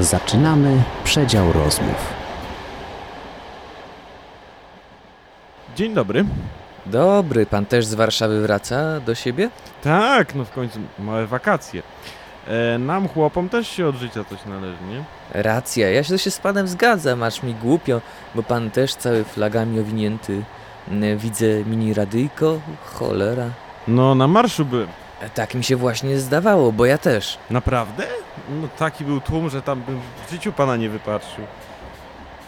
Zaczynamy przedział rozmów. Dzień dobry. Dobry, pan też z Warszawy wraca do siebie? Tak, no w końcu małe wakacje. E, nam chłopom też się od życia coś należy, nie? Racja, ja się, się z panem zgadzam, aż mi głupio, bo pan też cały flagami owinięty. N- Widzę mini radyjko, cholera. No na marszu byłem. E, Tak mi się właśnie zdawało, bo ja też. Naprawdę? No taki był tłum, że tam bym w życiu pana nie wypatrzył.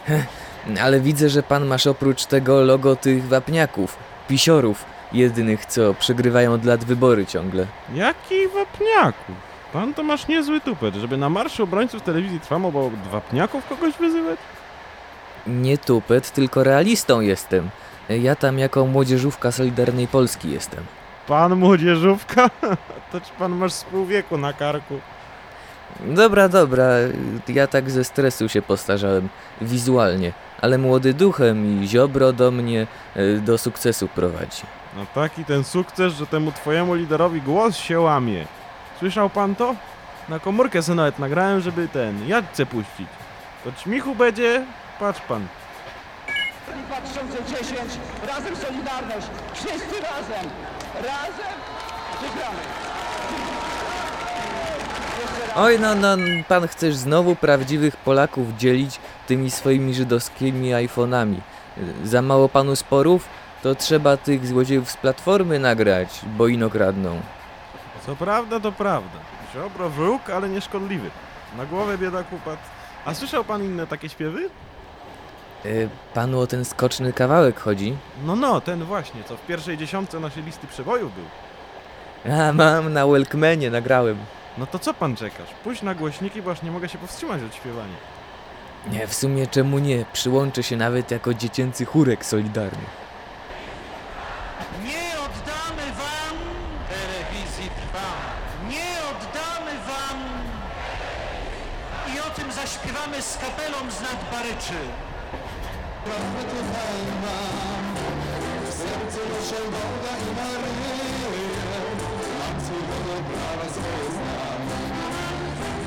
Ale widzę, że pan masz oprócz tego logo tych wapniaków, pisiorów, jedynych co przegrywają od lat wybory ciągle. Jaki wapniaków? Pan to masz niezły tupet, żeby na marszu obrońców telewizji trwam, bo od wapniaków kogoś wyzywać? Nie tupet, tylko realistą jestem. Ja tam jako młodzieżówka Solidarnej Polski jestem. Pan młodzieżówka? To czy pan masz z pół wieku na karku? Dobra, dobra, ja tak ze stresu się postarzałem, wizualnie, ale młody duchem i ziobro do mnie e, do sukcesu prowadzi. No taki ten sukces, że temu twojemu liderowi głos się łamie. Słyszał pan to? Na komórkę sobie nawet nagrałem, żeby ten, jadce puścić. To ćmichu będzie, patrz pan. 2010 razem Solidarność, wszyscy razem, razem wygramy. Oj, no, no, pan chcesz znowu prawdziwych Polaków dzielić tymi swoimi żydowskimi iPhone'ami. Za mało panu sporów? To trzeba tych złodziejów z Platformy nagrać, bo ino kradną. Co prawda, to prawda. Ziobro wróg, ale nieszkodliwy. Na głowę biedaku padł. A słyszał pan inne takie śpiewy? E, Panu o ten skoczny kawałek chodzi? No, no, ten właśnie, co w pierwszej dziesiątce naszej listy przebojów był. A, mam na Welkmenie, nagrałem. No to co pan czekasz? Pójdź na głośniki, bo aż nie mogę się powstrzymać od śpiewania. Nie, w sumie czemu nie? Przyłączę się nawet jako dziecięcy chórek solidarny. Nie oddamy wam telewizji trwam. Nie oddamy wam. I o tym zaśpiewamy z kapelą z